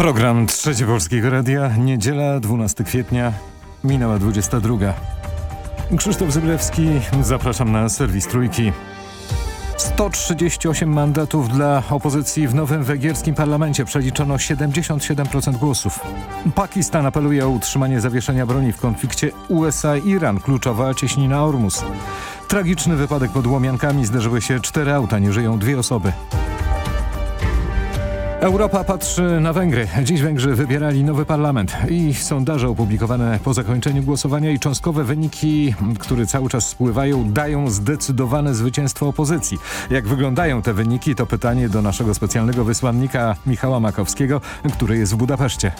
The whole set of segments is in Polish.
Program Trzecie Polskiego Radia, niedziela 12 kwietnia, minęła 22. Krzysztof Zyblewski, zapraszam na serwis Trójki. 138 mandatów dla opozycji w nowym węgierskim parlamencie. Przeliczono 77% głosów. Pakistan apeluje o utrzymanie zawieszenia broni w konflikcie USA-Iran. Kluczowa cieśnina Ormus. Tragiczny wypadek pod Łomiankami. Zderzyły się cztery auta, nie żyją dwie osoby. Europa patrzy na Węgry. Dziś Węgrzy wybierali nowy parlament i sondaże opublikowane po zakończeniu głosowania i cząstkowe wyniki, które cały czas spływają, dają zdecydowane zwycięstwo opozycji. Jak wyglądają te wyniki to pytanie do naszego specjalnego wysłannika Michała Makowskiego, który jest w Budapeszcie.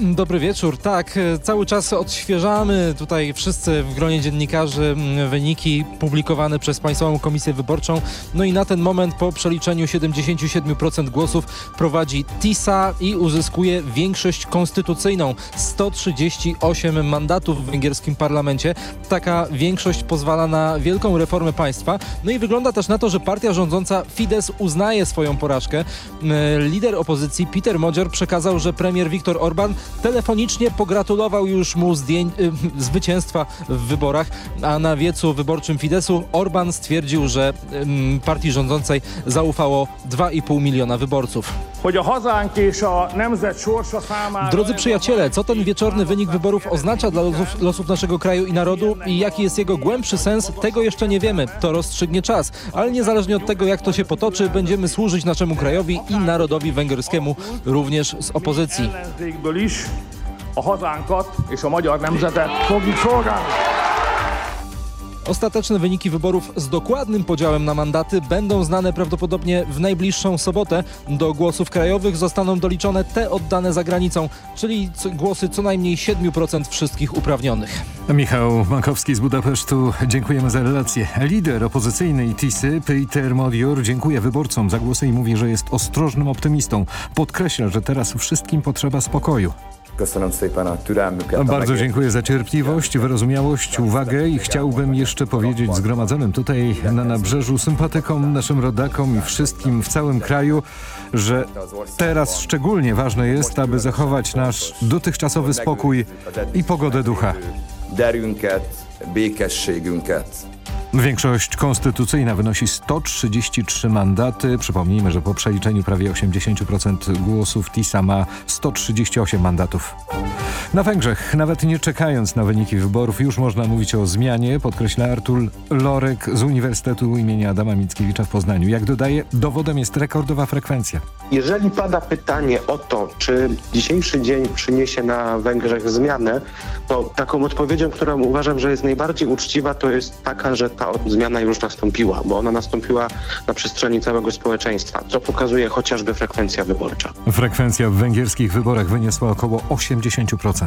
Dobry wieczór. Tak, e, cały czas odświeżamy tutaj wszyscy w gronie dziennikarzy wyniki publikowane przez Państwową Komisję Wyborczą. No i na ten moment po przeliczeniu 77% głosów prowadzi TISA i uzyskuje większość konstytucyjną 138 mandatów w węgierskim parlamencie. Taka większość pozwala na wielką reformę państwa. No i wygląda też na to, że partia rządząca Fidesz uznaje swoją porażkę. Lider opozycji Peter Modzior przekazał, że premier Viktor Orban telefonicznie pogratulował już mu zdjęć, y, zwycięstwa w wyborach, a na wiecu wyborczym Fidesu Orban stwierdził, że y, partii rządzącej zaufało 2,5 miliona wyborców. Drodzy przyjaciele, co ten wieczorny wynik wyborów oznacza dla losów, losów naszego kraju i narodu i jaki jest jego głębszy sens, tego jeszcze nie wiemy. To rozstrzygnie czas, ale niezależnie od tego, jak to się potoczy, będziemy służyć naszemu krajowi i narodowi węgierskiemu, również z opozycji. A hazánkat és a magyar nemzetet fogjuk szolgálni. Ostateczne wyniki wyborów z dokładnym podziałem na mandaty będą znane prawdopodobnie w najbliższą sobotę. Do głosów krajowych zostaną doliczone te oddane za granicą, czyli głosy co najmniej 7% wszystkich uprawnionych. Michał Makowski z Budapesztu, dziękujemy za relację. Lider opozycyjnej TISY, Peter Modior, dziękuję wyborcom za głosy i mówi, że jest ostrożnym optymistą. Podkreśla, że teraz wszystkim potrzeba spokoju. Bardzo dziękuję za cierpliwość, wyrozumiałość, uwagę i chciałbym jeszcze powiedzieć zgromadzonym tutaj na nabrzeżu sympatykom, naszym rodakom i wszystkim w całym kraju, że teraz szczególnie ważne jest, aby zachować nasz dotychczasowy spokój i pogodę ducha. Większość konstytucyjna wynosi 133 mandaty. Przypomnijmy, że po przeliczeniu prawie 80% głosów TISA ma 138 mandatów. Na Węgrzech, nawet nie czekając na wyniki wyborów, już można mówić o zmianie, podkreśla Artur Lorek z Uniwersytetu imienia Adama Mickiewicza w Poznaniu. Jak dodaje, dowodem jest rekordowa frekwencja. Jeżeli pada pytanie o to, czy dzisiejszy dzień przyniesie na Węgrzech zmianę, to taką odpowiedzią, którą uważam, że jest najbardziej uczciwa, to jest taka, że ta zmiana już nastąpiła, bo ona nastąpiła na przestrzeni całego społeczeństwa, co pokazuje chociażby frekwencja wyborcza. Frekwencja w węgierskich wyborach wyniosła około 80%.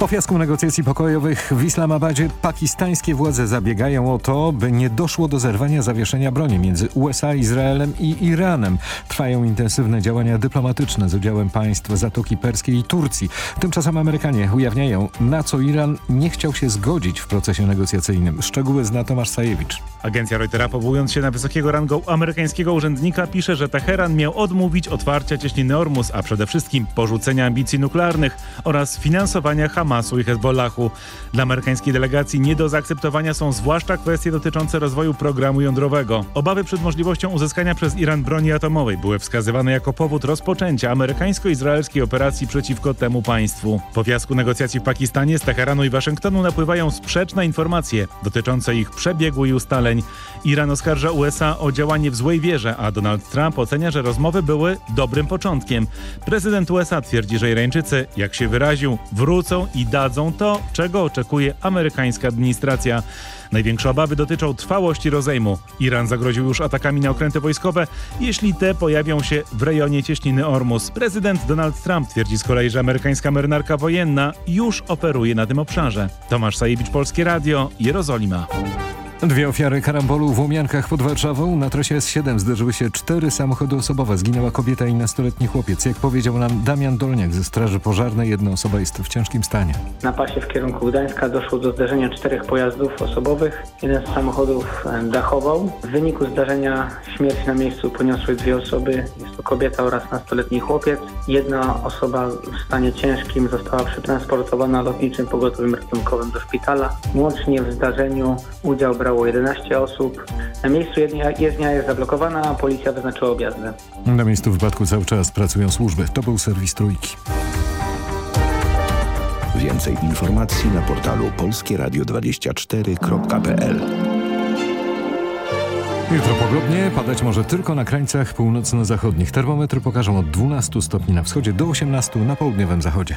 Po fiasku negocjacji pokojowych w Islamabadzie pakistańskie władze zabiegają o to, by nie doszło do zerwania zawieszenia broni między USA, Izraelem i Iranem. Trwają intensywne działania dyplomatyczne z udziałem państw Zatoki Perskiej i Turcji. Tymczasem Amerykanie ujawniają, na co Iran nie chciał się zgodzić w procesie negocjacyjnym. Szczegóły zna Tomasz Sajewicz. Agencja Reutera powołując się na wysokiego rangą amerykańskiego urzędnika pisze, że Teheran miał odmówić otwarcia cieśniny Ormus, a przede wszystkim porzucenia ambicji nuklearnych oraz finansowania Hamas Hamasu i Hezbollahu. Dla amerykańskiej delegacji nie do zaakceptowania są zwłaszcza kwestie dotyczące rozwoju programu jądrowego. Obawy przed możliwością uzyskania przez Iran broni atomowej były wskazywane jako powód rozpoczęcia amerykańsko-izraelskiej operacji przeciwko temu państwu. Po fiasku negocjacji w Pakistanie z Teheranu i Waszyngtonu napływają sprzeczne informacje dotyczące ich przebiegu i ustaleń. Iran oskarża USA o działanie w złej wierze, a Donald Trump ocenia, że rozmowy były dobrym początkiem. Prezydent USA twierdzi, że Irańczycy, jak się wyraził, wrócą i i dadzą to, czego oczekuje amerykańska administracja. Największe obawy dotyczą trwałości rozejmu. Iran zagroził już atakami na okręty wojskowe, jeśli te pojawią się w rejonie cieśniny Ormus. Prezydent Donald Trump twierdzi z kolei, że amerykańska marynarka wojenna już operuje na tym obszarze. Tomasz Sajewicz, Polskie Radio, Jerozolima. Dwie ofiary karambolu w Łomiankach pod Warszawą. Na trasie S7 zderzyły się cztery samochody osobowe. Zginęła kobieta i nastoletni chłopiec. Jak powiedział nam Damian Dolniak ze Straży Pożarnej, jedna osoba jest w ciężkim stanie. Na pasie w kierunku Gdańska doszło do zdarzenia czterech pojazdów osobowych. Jeden z samochodów e, dachował. W wyniku zdarzenia śmierć na miejscu poniosły dwie osoby. Jest to kobieta oraz nastoletni chłopiec. Jedna osoba w stanie ciężkim została przetransportowana lotniczym pogotowym ratunkowym do szpitala. Łącznie w zdarzeniu udział brało 11 osób. Na miejscu jezdnia jezdnia jest zablokowana, a policja wyznaczyła objazdy. Na miejscu wypadku cały czas pracują służby. To był serwis Trójki. Więcej informacji na portalu polskieradio24.pl Jutro pogodnie, padać może tylko na krańcach północno-zachodnich. Termometry pokażą od 12 stopni na wschodzie do 18 na południowym zachodzie.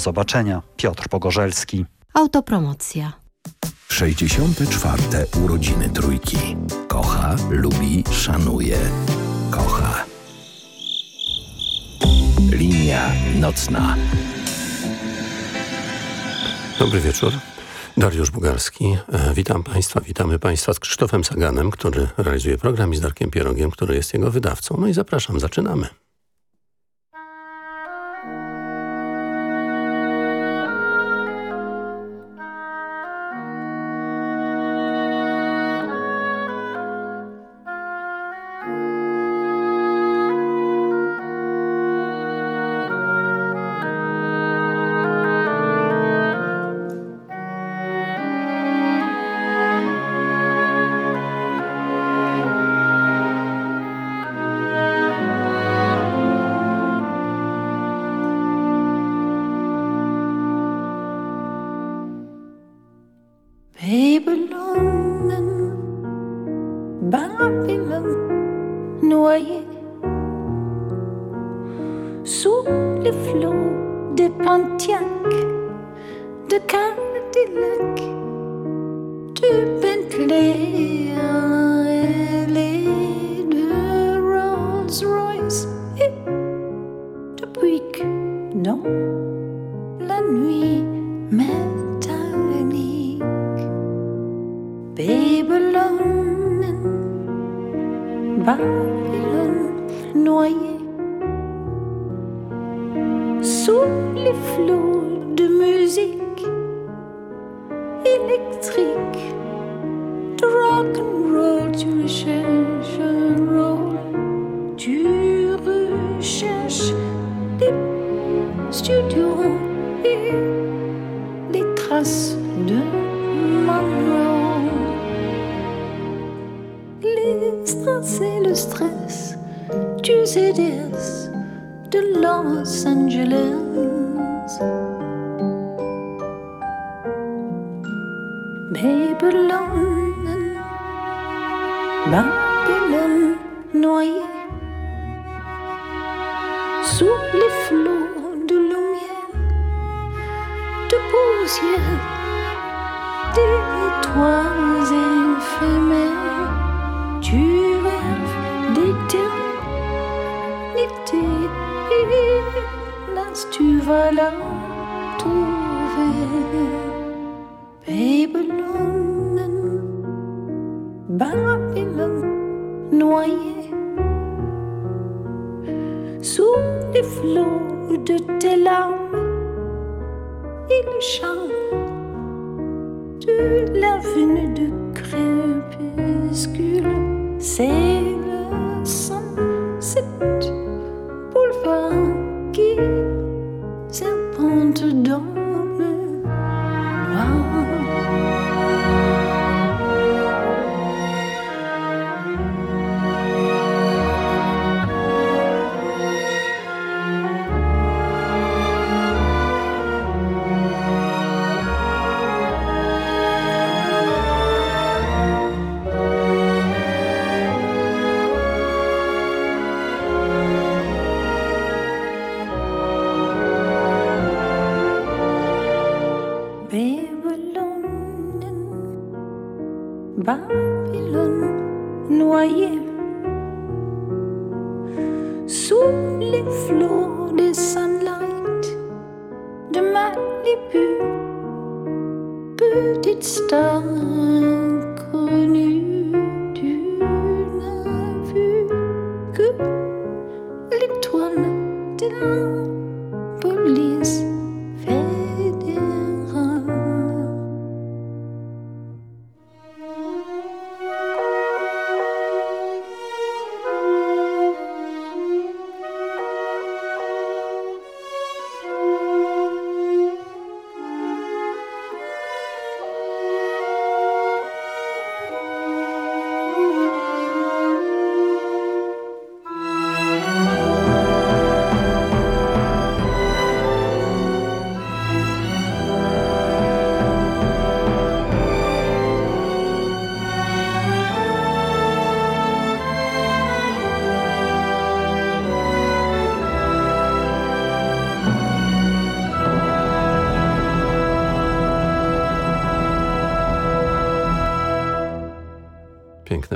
zobaczenia. Piotr Pogorzelski. Autopromocja. 64. urodziny trójki. Kocha, lubi, szanuje. Kocha. Linia nocna. Dobry wieczór. Dariusz Bugarski. E, Witam Państwa, witamy Państwa z Krzysztofem Saganem, który realizuje program i z Darkiem Pierogiem, który jest jego wydawcą. No i zapraszam, zaczynamy. te danse.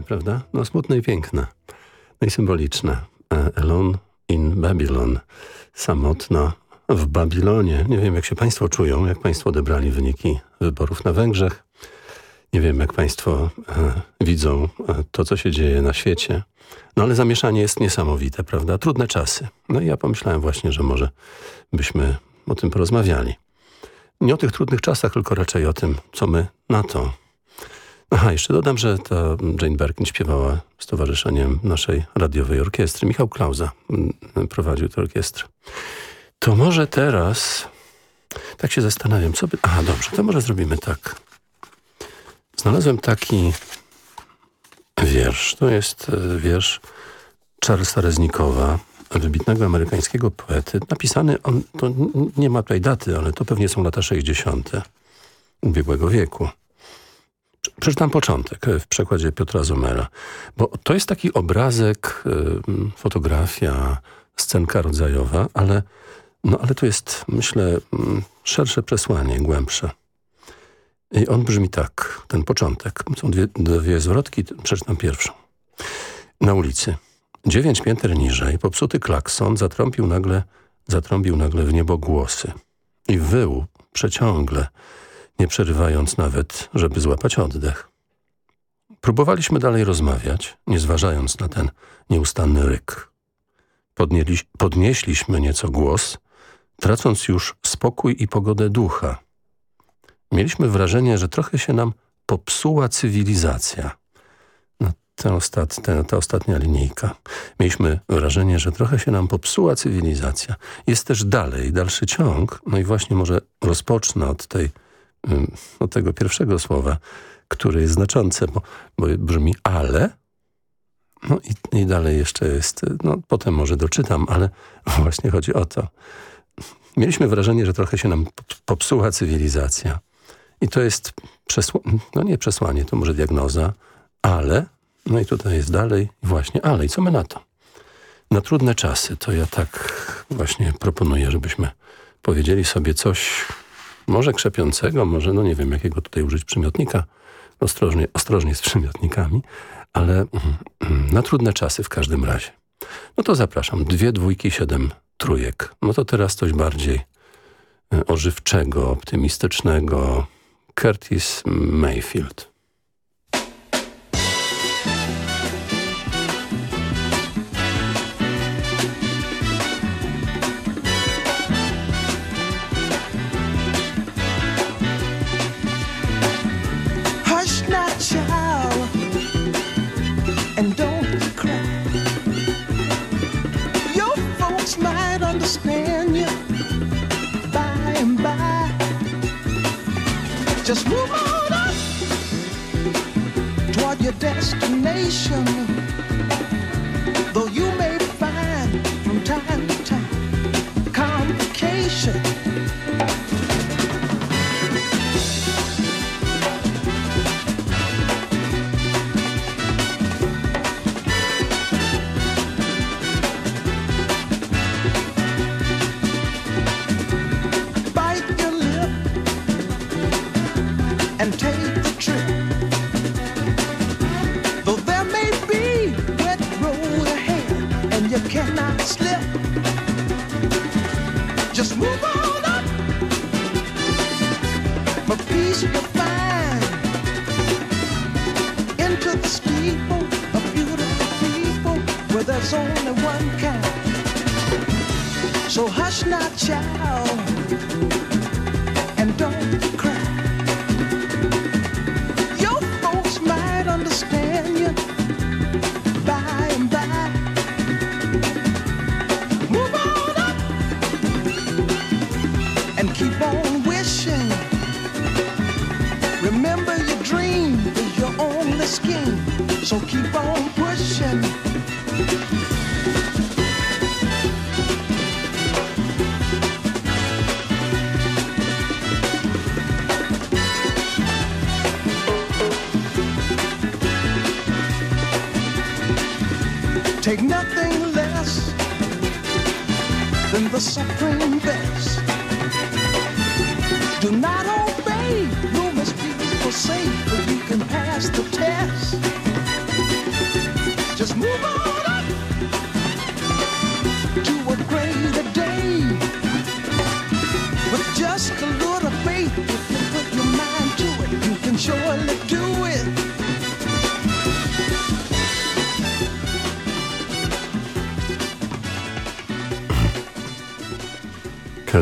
Prawda? No smutne i piękne. No i symboliczne. E, Alone in Babylon. Samotna w Babilonie. Nie wiem, jak się państwo czują, jak państwo odebrali wyniki wyborów na Węgrzech. Nie wiem, jak państwo e, widzą e, to, co się dzieje na świecie. No ale zamieszanie jest niesamowite, prawda? Trudne czasy. No i ja pomyślałem właśnie, że może byśmy o tym porozmawiali. Nie o tych trudnych czasach, tylko raczej o tym, co my na to. Aha, jeszcze dodam, że ta Jane Birkin śpiewała z towarzyszeniem naszej radiowej orkiestry. Michał Klauza mm, prowadził tę orkiestrę. To może teraz, tak się zastanawiam, co by... Aha, dobrze, to może zrobimy tak. Znalazłem taki wiersz. To jest e, wiersz Charlesa Reznikowa, wybitnego amerykańskiego poety. Napisany, on, to nie ma tutaj daty, ale to pewnie są lata 60. ubiegłego wieku. Przeczytam początek e, w przekładzie Piotra Zomera, bo to jest taki obrazek, y, fotografia, scenka rodzajowa, ale, no, ale tu jest, myślę, szersze przesłanie, głębsze. I on brzmi tak, ten początek. Są dwie, dwie zwrotki, przeczytam pierwszą. Na ulicy. Dziewięć pięter niżej, popsuty klakson zatrąbił nagle, zatrąbił nagle w niebo głosy. I wył przeciągle, nie przerywając nawet, żeby złapać oddech. Próbowaliśmy dalej rozmawiać, nie zważając na ten nieustanny ryk. Podnieli, podnieśliśmy nieco głos, tracąc już spokój i pogodę ducha. Mieliśmy wrażenie, że trochę się nam popsuła cywilizacja. No, ta, ostat, ta, ta ostatnia linijka. Mieliśmy wrażenie, że trochę się nam popsuła cywilizacja. Jest też dalej, dalszy ciąg. No i właśnie może rozpocznę od tej od tego pierwszego słowa, które jest znaczące, bo, bo brzmi ale. No i, i dalej jeszcze jest, no potem może doczytam, ale właśnie chodzi o to. Mieliśmy wrażenie, że trochę się nam popsuła cywilizacja. I to jest no nie przesłanie, to może diagnoza, ale, no i tutaj jest dalej, właśnie ale. I co my na to? Na trudne czasy to ja tak właśnie proponuję, żebyśmy powiedzieli sobie coś może krzepiącego, może, no nie wiem, jakiego tutaj użyć przymiotnika. Ostrożnie, ostrożnie z przymiotnikami, ale mm, na trudne czasy w każdym razie. No to zapraszam. Dwie dwójki, siedem trójek. No to teraz coś bardziej y, ożywczego, optymistycznego. Curtis Mayfield. Just move on up toward your destination. Though you may find from time to time complication. And take the trip. Though there may be wet road ahead and you cannot slip. Just move on up. My peace you'll find into the steeple of beautiful people where there's only one kind. So hush not, child, and don't cry. So keep on pushing. Take nothing less than the supreme best.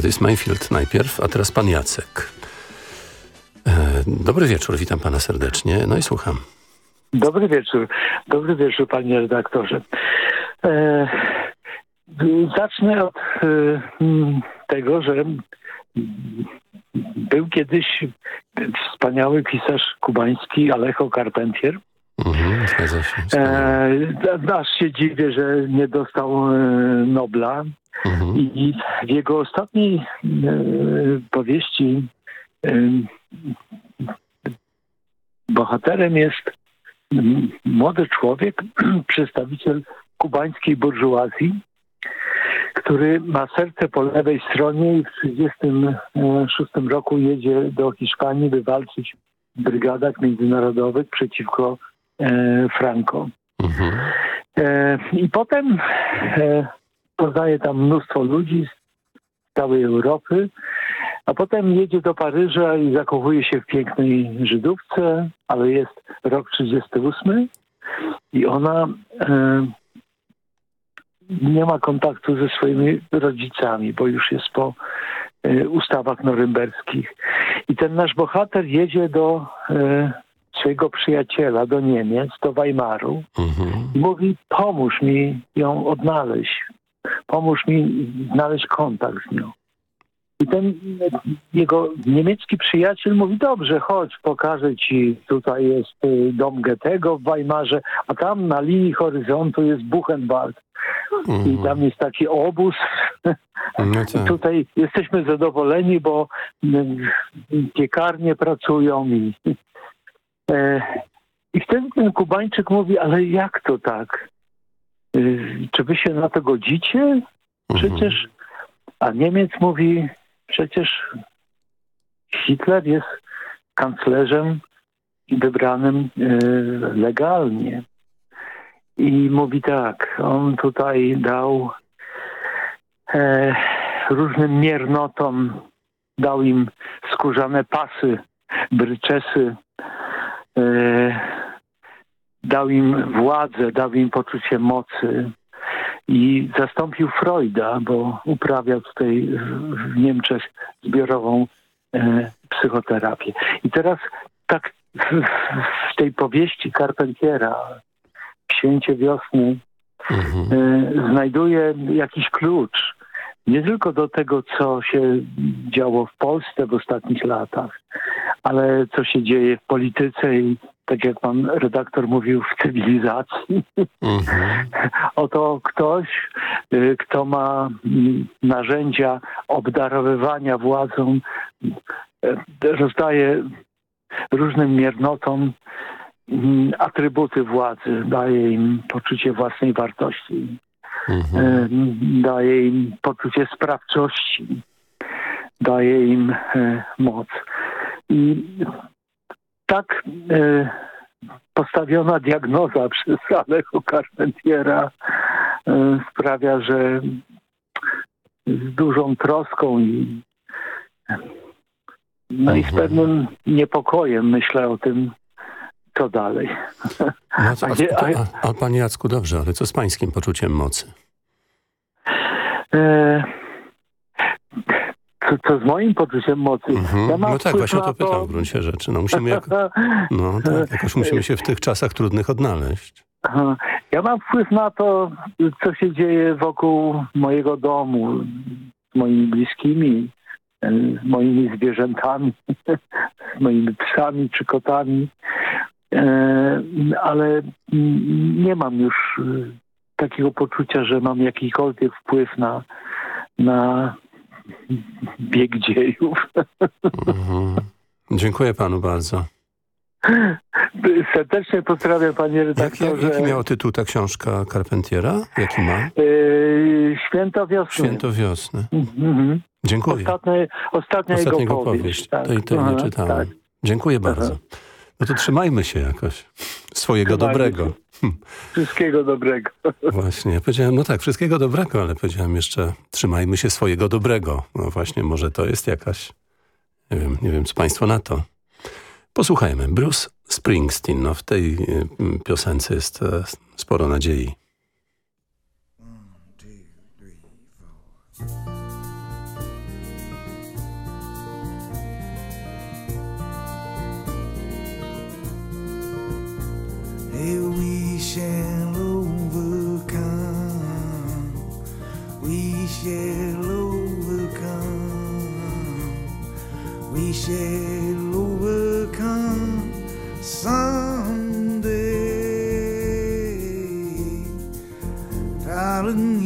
Curtis Mayfield najpierw, a teraz pan Jacek. E, dobry wieczór, witam pana serdecznie. No i słucham. Dobry wieczór. Dobry wieczór, panie redaktorze. E, zacznę od e, tego, że był kiedyś wspaniały pisarz kubański Alejo Carpentier. Mhm, zgadza się. E, aż się dziwię, że nie dostał e, Nobla. Mhm. I w jego ostatniej e, powieści e, bohaterem jest młody człowiek, przedstawiciel kubańskiej burżuazji, który ma serce po lewej stronie i w 1936 roku jedzie do Hiszpanii, by walczyć w brygadach międzynarodowych przeciwko e, Franco. Mhm. E, I potem e, poznaje tam mnóstwo ludzi z całej Europy, a potem jedzie do Paryża i zachowuje się w pięknej Żydówce, ale jest rok 38 i ona e, nie ma kontaktu ze swoimi rodzicami, bo już jest po e, ustawach norymberskich. I ten nasz bohater jedzie do e, swojego przyjaciela, do Niemiec, do Weimaru Mhm. i mówi pomóż mi ją odnaleźć, pomóż mi znaleźć kontakt z nią. I ten jego niemiecki przyjaciel mówi, dobrze, chodź, pokażę ci, tutaj jest y, dom Goethego w Weimarze, a tam na linii horyzontu jest Buchenwald. I tam jest taki obóz. No I tak. tutaj jesteśmy zadowoleni, bo mm, piekarnie pracują i, i wtedy ten Kubańczyk mówi, ale jak to tak? Y, Czy wy się na to godzicie? Przecież, a Niemiec mówi, przecież Hitler jest kanclerzem wybranym y, legalnie. I mówi tak, on tutaj dał e, różnym miernotom, dał im skórzane pasy, bryczesy, e, dał im władzę, dał im poczucie mocy i zastąpił Freuda, bo uprawiał tutaj w- Niemczech zbiorową e, psychoterapię. I teraz tak w, tej powieści Carpentiera w Święcie Wiosny e, znajduje jakiś klucz nie tylko do tego, co się działo w Polsce w ostatnich latach, ale co się dzieje w polityce i tak jak pan redaktor mówił, w cywilizacji. Oto ktoś, y, kto ma mm, narzędzia obdarowywania władzą, y, rozdaje różnym miernotom mm, atrybuty władzy, daje im poczucie własnej wartości, y, daje im poczucie sprawczości, daje im y, moc. I tak y, postawiona diagnoza przez Alejo Carpentiera e, sprawia, że z dużą troską i no i z pewnym niepokojem myślę o tym, co dalej. No A gdzie- a- a, a panie Jacku, dobrze, ale co z pańskim poczuciem mocy? E, co, co z moim poczuciem mocy? Mhm. Ja mam No tak, właśnie o to pytam w gruncie rzeczy. No musimy, no, tak, jakoś musimy się w tych czasach trudnych odnaleźć. Ja mam wpływ na to, co się dzieje wokół mojego domu, z moimi bliskimi, z moimi zwierzętami, z moimi psami czy kotami, ale mm, nie mam już e, takiego poczucia, że mam jakikolwiek wpływ na, na bieg dziejów. Mhm. Dziękuję panu bardzo. Serdecznie pozdrawiam panie redaktorze. jak, jaki miała tytuł ta książka Carpentiera? Jaki ma? E, Święto wiosny. Święto wiosny. Mhm. Dziękuję. Ostatnia, ostatnia Ostatnia jego powieść. powieść. Tak. Tej, tej nie Aha, czytałem. tak. Dziękuję bardzo. No to trzymajmy się jakoś. Swojego Trzymajmy dobrego. się. Wszystkiego dobrego. Właśnie. Powiedziałem, no tak, wszystkiego dobrego, ale powiedziałem jeszcze, trzymajmy się swojego dobrego. No właśnie, może to jest jakaś, nie wiem, nie wiem co państwo na to. Posłuchajmy. Bruce Springsteen. No w tej y, piosence jest e, sporo nadziei. We shall overcome. We shall overcome. We shall overcome someday. Darling,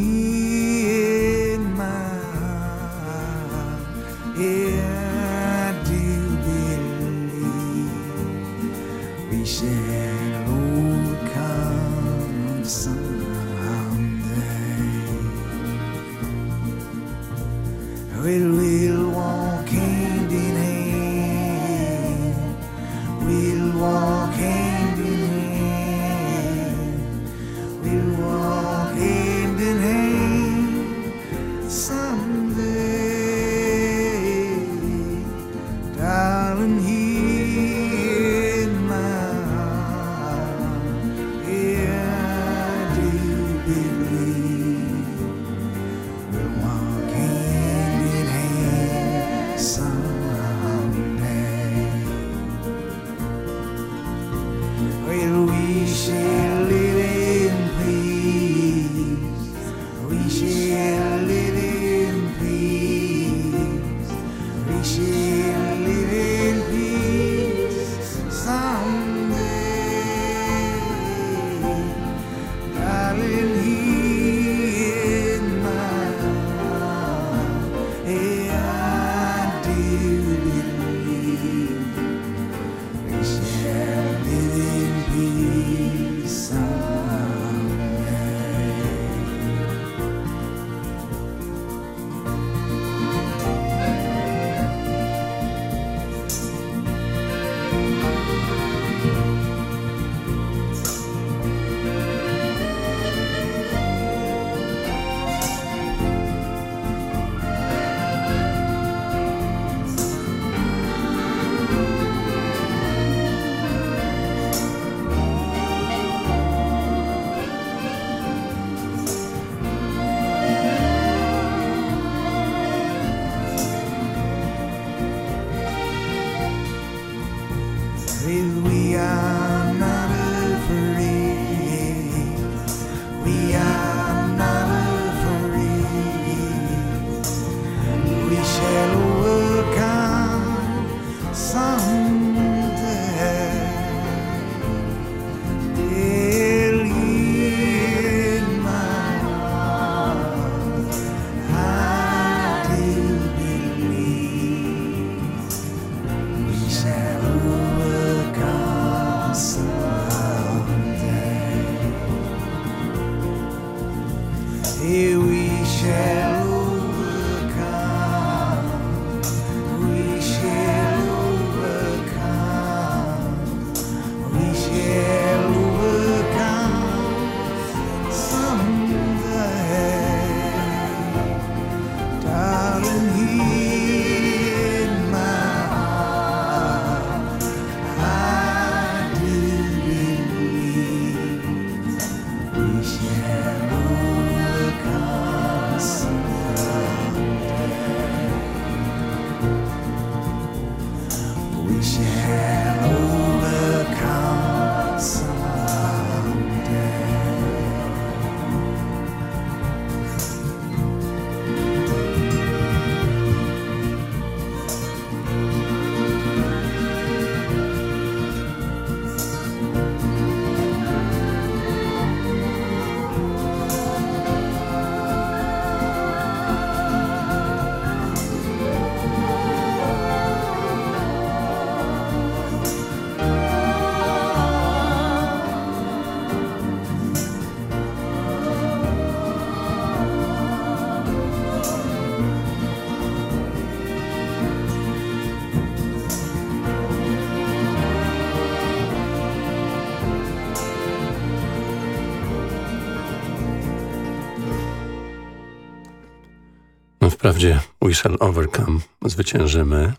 Wprawdzie we shall overcome, zwyciężymy,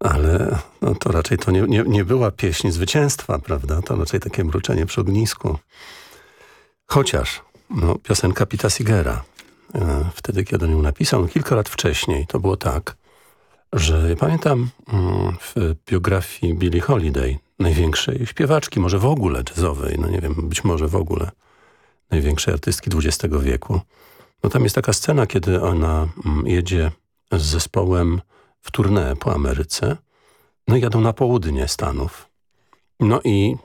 ale no to raczej to nie, nie, nie była pieśń zwycięstwa, prawda? To raczej takie mruczenie przy ognisku. Chociaż no, piosenka Pita Sigera, e, wtedy kiedy ją napisał, no, kilka lat wcześniej, to było tak, że pamiętam mm, w biografii Billie Holiday, największej śpiewaczki, może w ogóle jazzowej, no nie wiem, być może w ogóle największej artystki XX wieku, no tam jest taka scena, kiedy ona mm, jedzie z zespołem w tournée po Ameryce, no jadą na południe Stanów. No i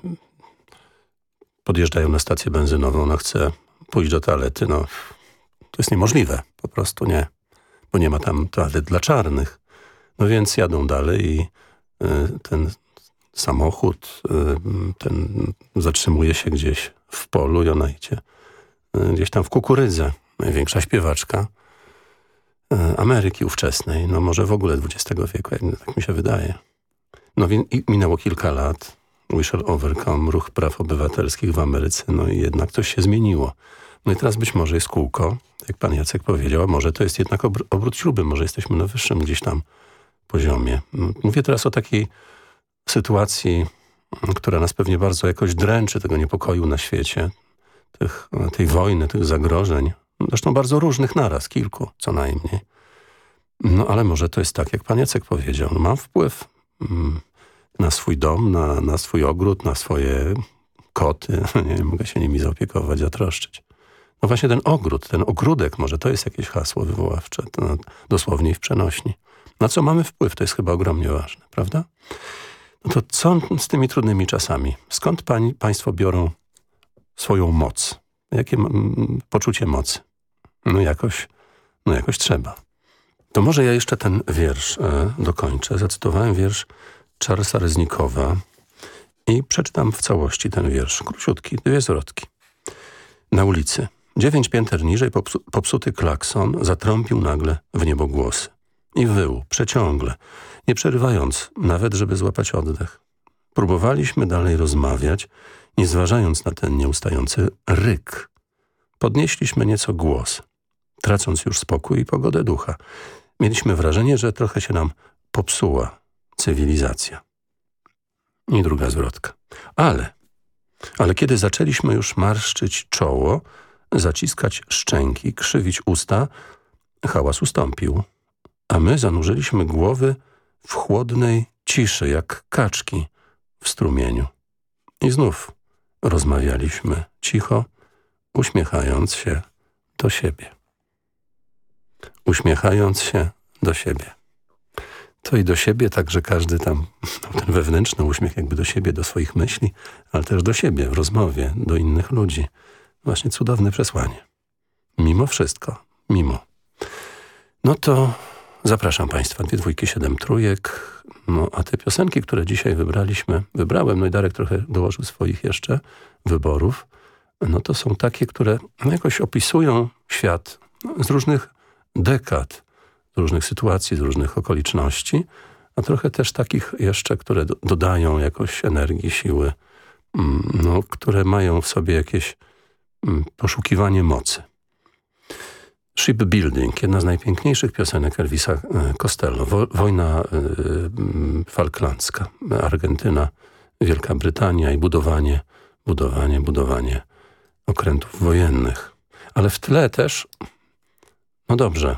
podjeżdżają na stację benzynową, ona chce pójść do toalety, no to jest niemożliwe, po prostu nie, bo nie ma tam toalet dla czarnych. No więc jadą dalej i y, ten samochód y, ten zatrzymuje się gdzieś w polu i ona idzie y, gdzieś tam w kukurydzę. Największa śpiewaczka y, Ameryki ówczesnej, no może w ogóle XX wieku, tak mi się wydaje. No i minęło kilka lat, We Shall Overcome, ruch praw obywatelskich w Ameryce, no i jednak coś się zmieniło. No i teraz być może jest kółko, jak pan Jacek powiedział, a może to jest jednak obr obrót śruby, może jesteśmy na wyższym gdzieś tam poziomie. No, mówię teraz o takiej sytuacji, która nas pewnie bardzo jakoś dręczy, tego niepokoju na świecie, tych, tej wojny, tych zagrożeń, zresztą bardzo różnych naraz, kilku co najmniej. No ale może to jest tak, jak pan Jacek powiedział, no, mam wpływ mm, na swój dom, na, na swój ogród, na swoje koty, nie mogę się nimi zaopiekować, zatroszczyć. No właśnie ten ogród, ten ogródek, może to jest jakieś hasło wywoławcze, to dosłownie w przenośni. Na co mamy wpływ, to jest chyba ogromnie ważne, prawda? No to co z tymi trudnymi czasami? Skąd pani, państwo biorą swoją moc? Jakie mm, poczucie mocy? No jakoś, no jakoś trzeba. To może ja jeszcze ten wiersz e, dokończę. Zacytowałem wiersz Charlesa Reznikowa i przeczytam w całości ten wiersz. Króciutki, dwie zwrotki. Na ulicy. Dziewięć pięter niżej popsu popsuty klakson zatrąbił nagle w niebo głosy. I wył, przeciągle, nie przerywając, nawet żeby złapać oddech. Próbowaliśmy dalej rozmawiać, nie zważając na ten nieustający ryk. Podnieśliśmy nieco głos, tracąc już spokój i pogodę ducha. Mieliśmy wrażenie, że trochę się nam popsuła cywilizacja. I druga zwrotka. Ale, ale kiedy zaczęliśmy już marszczyć czoło, zaciskać szczęki, krzywić usta, hałas ustąpił, a my zanurzyliśmy głowy w chłodnej ciszy, jak kaczki w strumieniu. I znów rozmawialiśmy cicho, uśmiechając się do siebie. Uśmiechając się do siebie. To i do siebie, także każdy tam, no, ten wewnętrzny uśmiech jakby do siebie, do swoich myśli, ale też do siebie w rozmowie, do innych ludzi. Właśnie cudowne przesłanie. Mimo wszystko, mimo. No to zapraszam Państwa, dwie dwójki, siedem trójek. No a te piosenki, które dzisiaj wybraliśmy, wybrałem, no i Darek trochę dołożył swoich jeszcze wyborów, no to są takie, które no jakoś opisują świat z różnych dekad, z różnych sytuacji, z różnych okoliczności, a trochę też takich jeszcze, które do, dodają jakoś energii, siły, mm, no, które mają w sobie jakieś mm, poszukiwanie mocy. Shipbuilding, jedna z najpiękniejszych piosenek Elvisa e, Costello. Wo wojna y, falklandzka, Argentyna, Wielka Brytania i budowanie, budowanie, budowanie okrętów wojennych. Ale w tle też, no dobrze,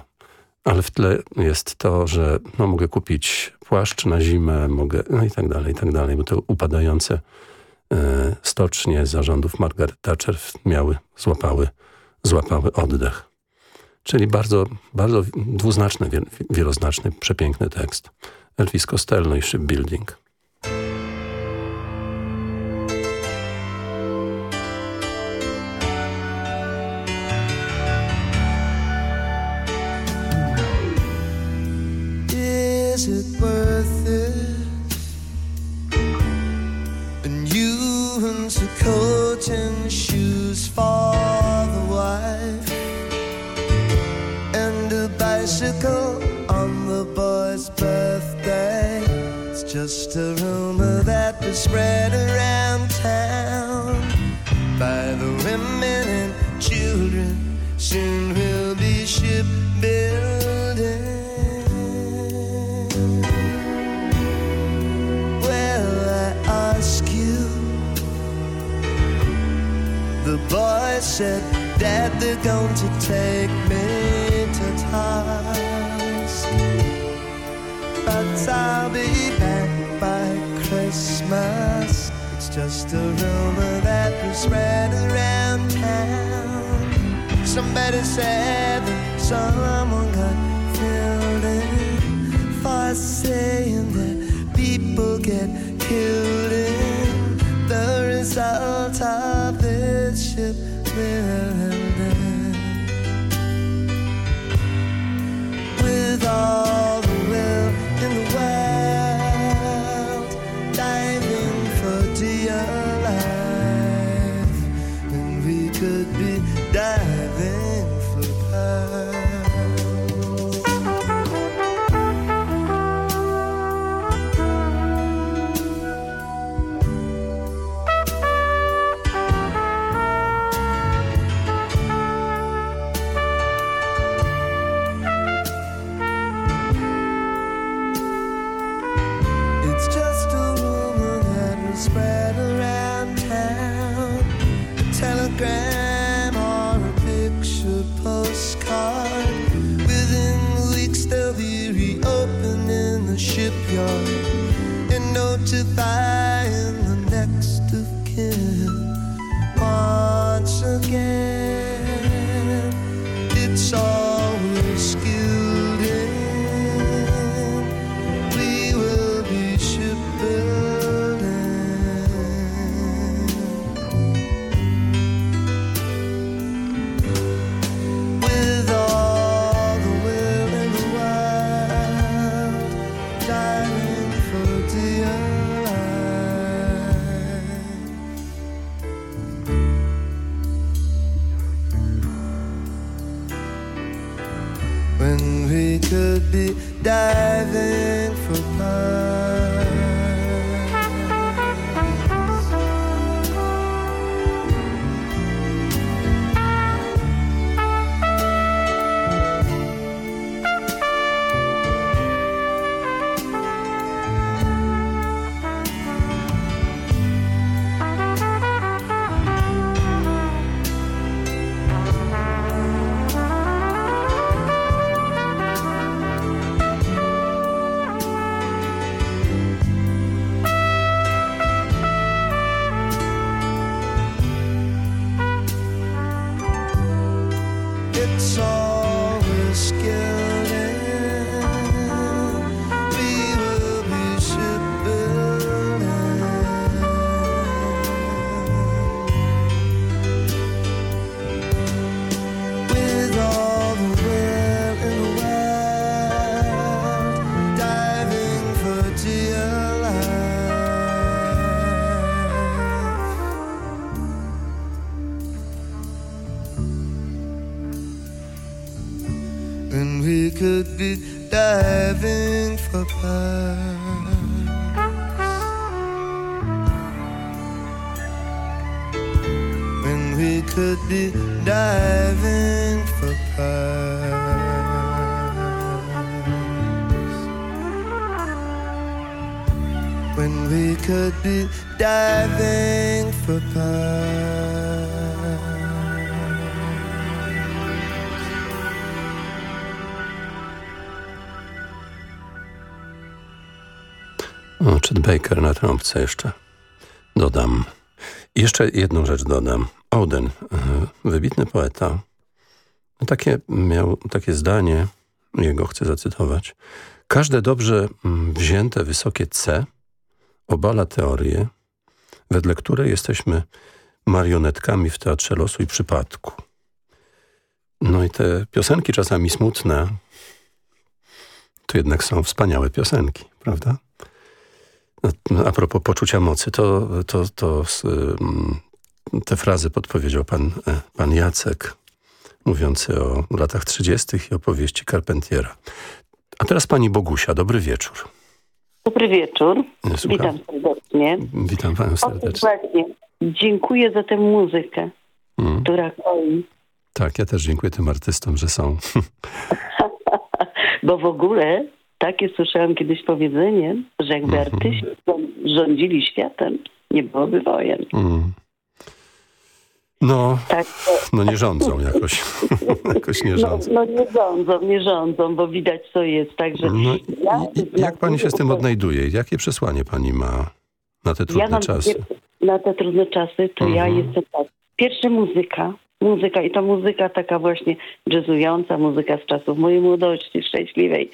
ale w tle jest to, że no, mogę kupić płaszcz na zimę, mogę, no i tak dalej, i tak dalej, bo te upadające y, stocznie zarządów Margaret Thatcher miały, złapały, złapały oddech. Czyli bardzo, bardzo dwuznaczny, wieloznaczny, przepiękny tekst. Elvis Costello i Shipbuilding. Is it worth it? Coat and shoes for the wife And a bicycle on the boy's birthday It's just a rumor that was spread around town By the women and children Soon boys said, Dad, they're going to take me to task. But I'll be back by Christmas. It's just a rumor that was spread around town. Somebody said that someone got killed in for saying that people get killed in the result Baker na trąbce jeszcze dodam. Jeszcze jedną rzecz dodam. Oden, e, wybitny poeta, takie miał takie zdanie, jego chcę zacytować. Każde dobrze mm, wzięte wysokie C obala teorię, wedle której jesteśmy marionetkami w teatrze losu i przypadku. No i te piosenki czasami smutne, to jednak są wspaniałe piosenki, prawda? A propos poczucia mocy, to, to, to te frazy podpowiedział pan, e, pan Jacek, mówiący o latach 30. i opowieści Carpentiera. A teraz pani Bogusia, dobry wieczór. Dobry wieczór. Słucham. Witam serdecznie. Witam panią serdecznie. właśnie, dziękuję za tę muzykę, Mm. która koi. Tak, ja też dziękuję tym artystom, że są. Bo w ogóle takie słyszałam kiedyś powiedzenie, że jakby Mhm. artyści rządzili światem, nie byłoby wojen. Mm. No, Tak, no nie rządzą jakoś. jakoś nie no, rządzą. no nie rządzą, nie rządzą, bo widać co jest. Także No, ja, i- jak pani się z tym odnajduje? Jakie przesłanie pani ma na te ja trudne mam czasy? na te trudne czasy, to ja Mhm. jestem tak. Pierwsze muzyka, muzyka i to muzyka taka właśnie jazzująca, muzyka z czasów mojej młodości, szczęśliwej.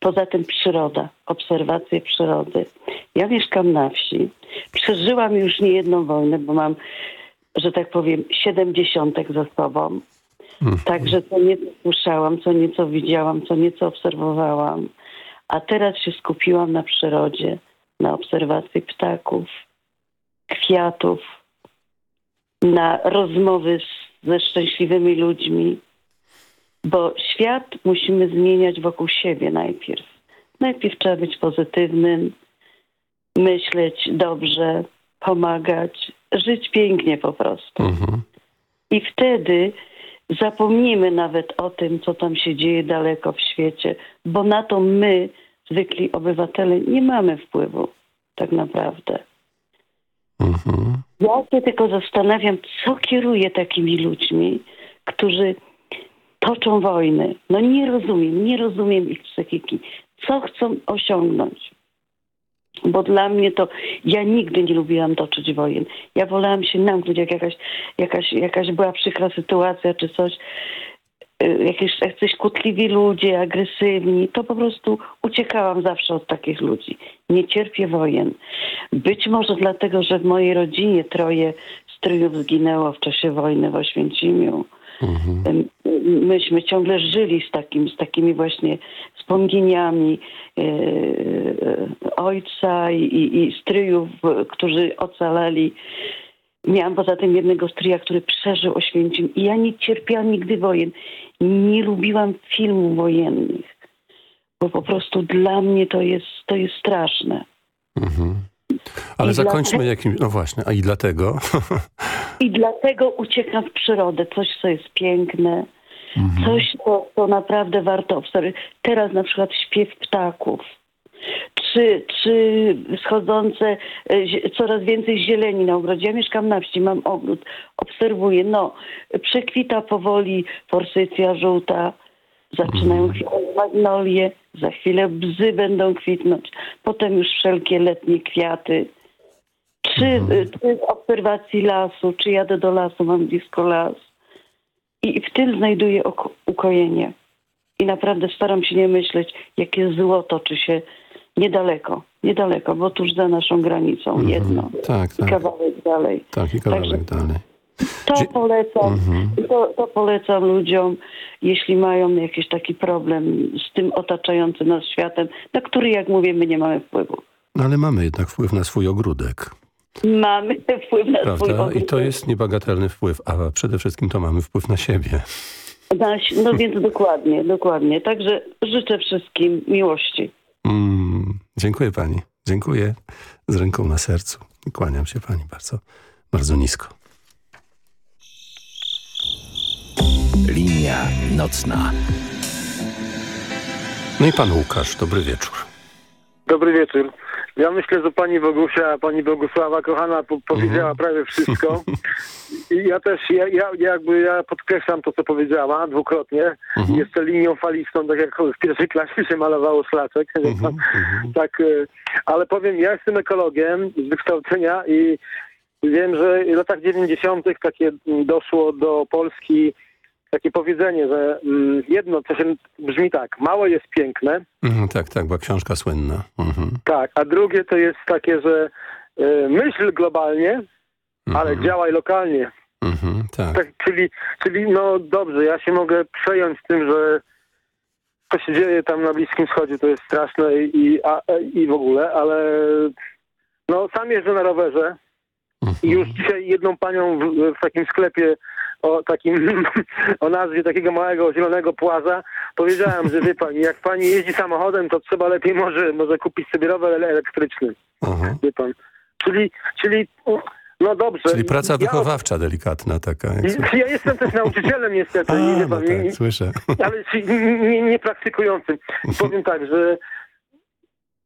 Poza tym przyroda, obserwacje przyrody. Ja mieszkam na wsi. Przeżyłam już niejedną wojnę, bo mam, że tak powiem, siedemdziesiątek za sobą. Także co nieco słyszałam, co nieco widziałam, co nieco obserwowałam. A teraz się skupiłam na przyrodzie, na obserwacji ptaków, kwiatów, na rozmowy z, ze szczęśliwymi ludźmi, bo świat musimy zmieniać wokół siebie najpierw. Najpierw trzeba być pozytywnym, myśleć dobrze, pomagać, żyć pięknie po prostu. Mhm. I wtedy zapomnimy nawet o tym, co tam się dzieje daleko w świecie, bo na to my, zwykli obywatele, nie mamy wpływu tak naprawdę. Mhm. Ja się tylko zastanawiam, co kieruje takimi ludźmi, którzy toczą wojny. No nie rozumiem, nie rozumiem ich psychiki. Co chcą osiągnąć? Bo dla mnie to, ja nigdy nie lubiłam toczyć wojen. Ja wolałam się namknąć, jak jakaś, jakaś, jakaś była przykra sytuacja czy coś, y, jakieś jacyś kłótliwi ludzie, agresywni, to po prostu uciekałam zawsze od takich ludzi. Nie cierpię wojen. Być może dlatego, że w mojej rodzinie troje stryjów zginęło w czasie wojny w Oświęcimiu. Ym, Myśmy ciągle żyli z, takim, z takimi właśnie wspomnieniami e, ojca i, i, i stryjów, e, którzy ocalali. Miałam poza tym jednego stryja, który przeżył Oświęcim i ja nie cierpiałam nigdy wojen. Nie lubiłam filmów wojennych, bo po prostu dla mnie to jest, to jest straszne. Mhm. Ale I zakończmy dlatego- jakimś... No właśnie, a i dlatego... I dlatego uciekam w przyrodę. Coś, co jest piękne. Mhm. Coś, co, co naprawdę warto obserwować. Teraz na przykład śpiew ptaków. Czy, czy schodzące e, coraz więcej zieleni na ogrodzie. Ja mieszkam na wsi, mam ogród. Obserwuję. No, przekwita powoli forsycja żółta. Zaczynają kwitnąć magnolie. Za chwilę bzy będą kwitnąć. Potem już wszelkie letnie kwiaty. Czy, y, czy z obserwacji lasu, czy jadę do lasu, mam blisko las. I w tym znajduję ukojenie. I naprawdę staram się nie myśleć, jakie zło toczy się niedaleko. Niedaleko, bo tuż za naszą granicą jedno. Tak, I tak. kawałek dalej. Tak, i kawałek dalej. To polecam. Mhm. To, to polecam ludziom, jeśli mają jakiś taki problem z tym otaczającym nas światem, na który, jak mówię, my nie mamy wpływu. No ale mamy jednak wpływ na swój ogródek, Mamy wpływ na swój prawda? I to jest niebagatelny wpływ, a przede wszystkim to mamy wpływ na siebie. Na- No więc dokładnie, dokładnie. Także życzę wszystkim miłości. Mm, dziękuję pani. Dziękuję z ręką na sercu. Kłaniam się pani bardzo, bardzo nisko. Linia nocna. No i pan Łukasz, dobry wieczór. Dobry wieczór. Ja myślę, że pani Bogusia, pani Bogusława kochana po powiedziała prawie wszystko. I ja też, ja, ja jakby ja podkreślam to, co powiedziała dwukrotnie. Jeszcze linią falistą, tak jak w pierwszej klasie się malowało szlaczek. tak, e, ale powiem, ja jestem ekologiem z wykształcenia i wiem, że w latach 90. takie mm, doszło do Polski takie powiedzenie, że mm, jedno, co się brzmi tak, małe jest piękne, Mhm, tak, tak, była książka słynna. Mhm. tak, a drugie to jest takie, że e, myśl globalnie, ale działaj lokalnie. Mhm, tak. Tak, czyli, czyli no dobrze, ja się mogę przejąć tym, że co się dzieje tam na Bliskim Wschodzie to jest straszne i, i, a, i w ogóle, ale no sam jeżdżę na rowerze i już dzisiaj jedną panią w, w takim sklepie o takim o nazwie takiego małego zielonego płaza powiedziałem, że wie pani, jak pani jeździ samochodem, to trzeba lepiej może, może kupić sobie rower ele- elektryczny. Wie pan. Czyli, czyli no dobrze. Czyli praca Ja- wychowawcza delikatna taka. Słyszę. ja jestem też nauczycielem niestety, A, nie, no pan, nie, tak, słyszę. ale nie, nie praktykującym. Powiem tak, że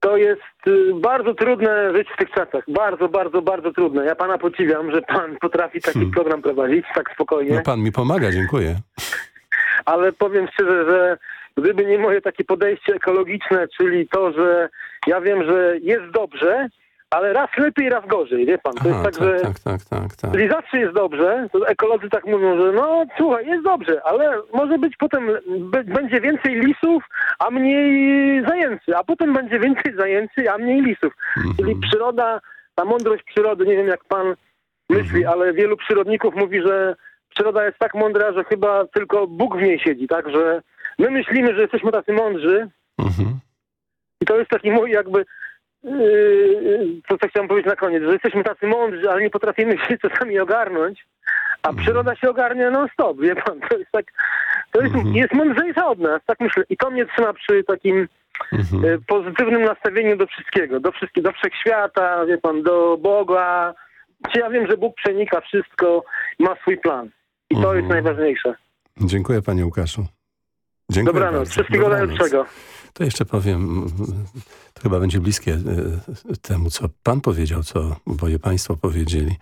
to jest y, bardzo trudne żyć w tych czasach. Bardzo, bardzo, bardzo trudne. Ja pana podziwiam, że pan potrafi taki program prowadzić tak spokojnie. No pan mi pomaga, dziękuję. ale powiem szczerze, że gdyby nie moje takie podejście ekologiczne, czyli to, że ja wiem, że jest dobrze, ale raz lepiej, raz gorzej, wie pan. To jest Aha, tak, że tak, tak, tak, tak. czyli zawsze jest dobrze, to ekolodzy tak mówią, że no słuchaj, jest dobrze, ale może być potem, będzie więcej lisów, a mniej zajęcy, a potem będzie więcej zajęcy, a mniej lisów. Czyli przyroda, ta mądrość przyrody, nie wiem jak pan myśli, ale wielu przyrodników mówi, że przyroda jest tak mądra, że chyba tylko Bóg w niej siedzi, tak, że my myślimy, że jesteśmy tacy mądrzy i to jest taki mój jakby to co chciałem powiedzieć na koniec, że jesteśmy tacy mądrzy, ale nie potrafimy się czasami ogarnąć, a przyroda się ogarnia non stop, wie pan, to jest tak, to jest, jest mądrzejsza od nas, tak myślę. I to mnie trzyma przy takim e, pozytywnym nastawieniu do wszystkiego, do wszystkiego, do wszechświata, wie pan, do Boga. Czy ja wiem, że Bóg przenika wszystko, ma swój plan. I to jest najważniejsze. Dziękuję panie Łukaszu. Dziękuję Dobranoc, bardzo. wszystkiego Dobranoc. najlepszego. To jeszcze powiem, to chyba będzie bliskie e, temu, co pan powiedział, co oboje państwo powiedzieli.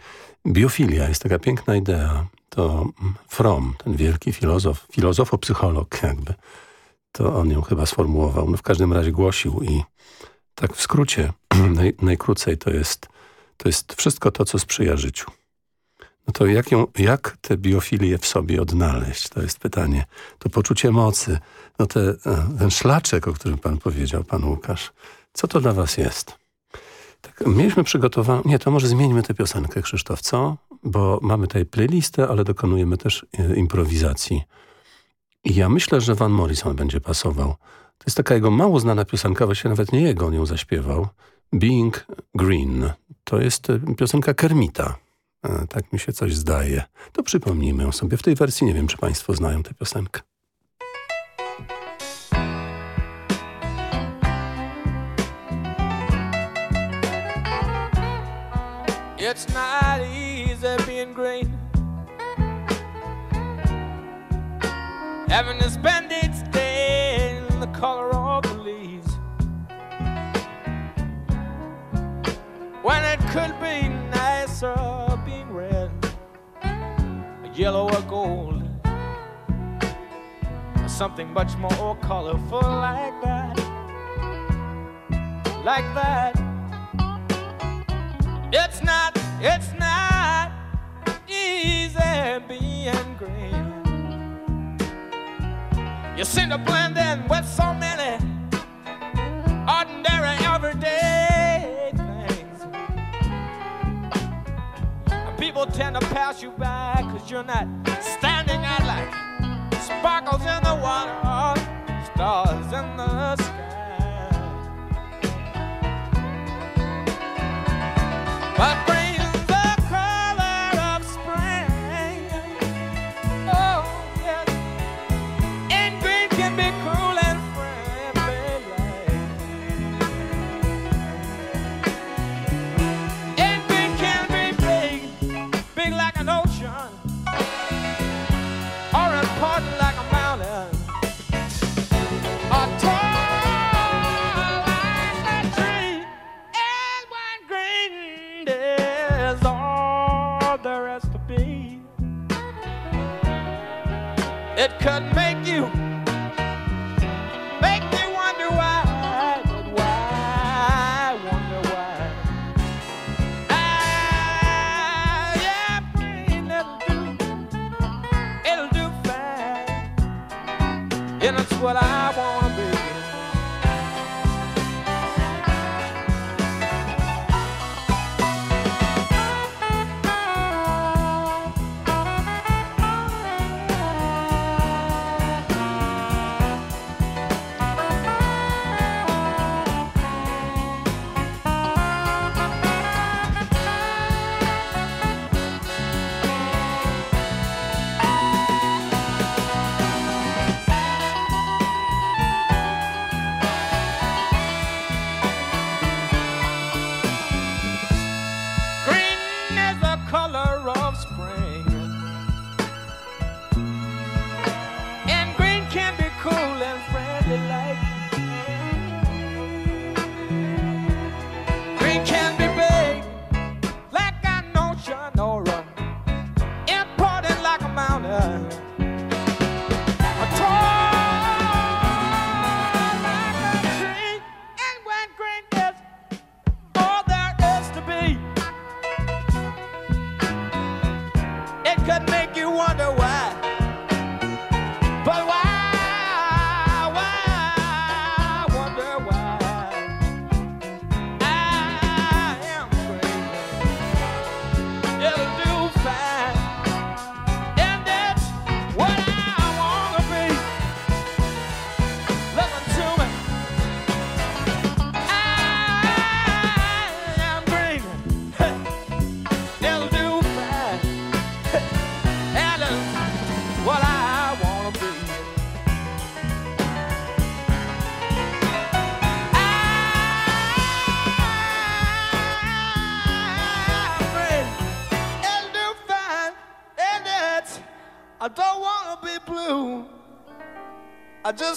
Biofilia jest taka piękna idea. To mm, Fromm, ten wielki filozof, filozofo-psycholog jakby, to on ją chyba sformułował. No w każdym razie głosił i tak w skrócie, naj, najkrócej to jest, to jest wszystko to, co sprzyja życiu. No to jak, ją, jak tę biofilię w sobie odnaleźć? To jest pytanie. To poczucie mocy, no te, e, ten szlaczek, o którym pan powiedział, pan Łukasz. Co to dla was jest? Tak, mieliśmy przygotowaną... Nie, to może zmieńmy tę piosenkę, Krzysztof, co? Bo mamy tutaj playlistę, ale dokonujemy też e, improwizacji. I ja myślę, że Van Morrison będzie pasował. To jest taka jego mało znana piosenka, właściwie nawet nie jego on ją zaśpiewał. Being Green. To jest e, piosenka Kermita. E, Tak mi się coś zdaje. To przypomnijmy ją sobie. W tej wersji nie wiem, czy państwo znają tę piosenkę. It's not easy being green. Having to spend day in the color of the leaves. When it could be nicer yellow or gold. Something much more colorful like that. Like that. It's not, it's not easy being green. You seem to blend in with so many ordinary, everyday People tend to pass you by because you're not standing out like sparkles in the water, stars in the sky. But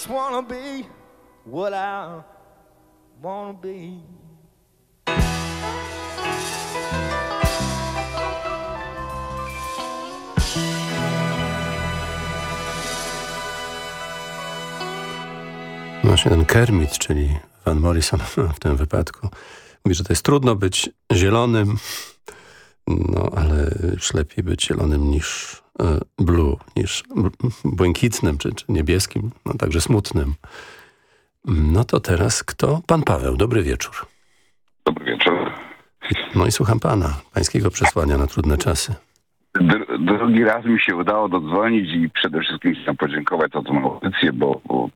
just wanna be what I wanna be. Właśnie ten Kermit, czyli Van Morrison w tym wypadku, mówi, że to jest trudno być zielonym, no ale już lepiej być zielonym niż blue, niż błękitnym czy, czy niebieskim, no także smutnym. No to teraz kto? Pan Paweł, dobry wieczór. Dobry wieczór. No i słucham pana, pańskiego przesłania na trudne czasy. Dr- drugi raz mi się udało dodzwonić i przede wszystkim chcę podziękować za tą audycję, bo, bo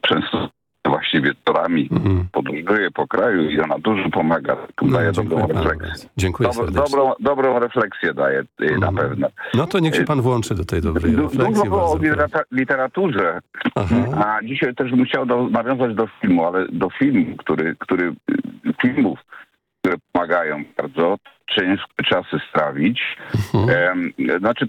często właśnie wieczorami podróżuję po kraju i ona dużo pomaga, daje dobrą refleksję. Dziękuję serdecznie. dobrą, dobrą refleksję daje y, na pewno. No to niech się pan włączy do tej dobrej Du- refleksji. Dużo było o literaturze, a dzisiaj też bym chciał do, nawiązać do filmu, ale do filmu, który, który y, filmów, które pomagają bardzo ciężkie czasy strawić. Em, znaczy,